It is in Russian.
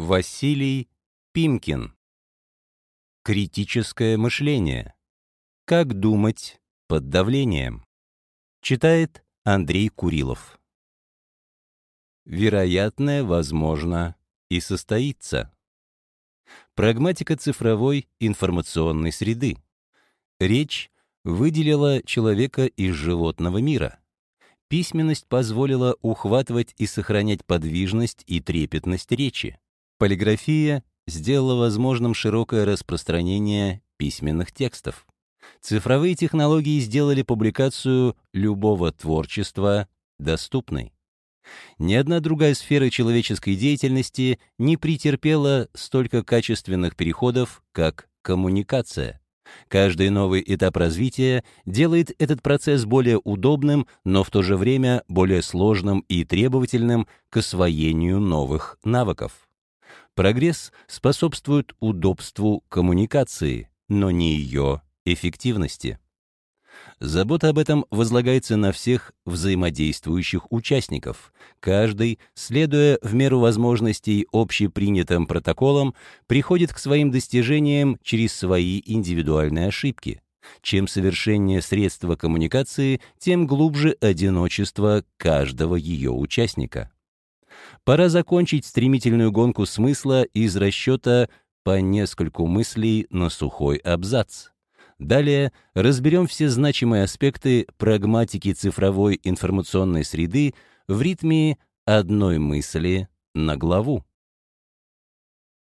Василий Пимкин. Критическое мышление. Как думать под давлением. Читает Андрей Курилов. Вероятное, возможно, и состоится. Прагматика цифровой информационной среды. Речь выделила человека из животного мира. Письменность позволила ухватывать и сохранять подвижность и трепетность речи. Полиграфия сделала возможным широкое распространение письменных текстов. Цифровые технологии сделали публикацию любого творчества доступной. Ни одна другая сфера человеческой деятельности не претерпела столько качественных переходов, как коммуникация. Каждый новый этап развития делает этот процесс более удобным, но в то же время более сложным и требовательным к освоению новых навыков. Прогресс способствует удобству коммуникации, но не ее эффективности. Забота об этом возлагается на всех взаимодействующих участников. Каждый, следуя в меру возможностей общепринятым протоколам, приходит к своим достижениям через свои индивидуальные ошибки. Чем совершеннее средства коммуникации, тем глубже одиночество каждого ее участника. Пора закончить стремительную гонку смысла из расчета по нескольку мыслей на сухой абзац. Далее разберем все значимые аспекты прагматики цифровой информационной среды в ритме одной мысли на главу.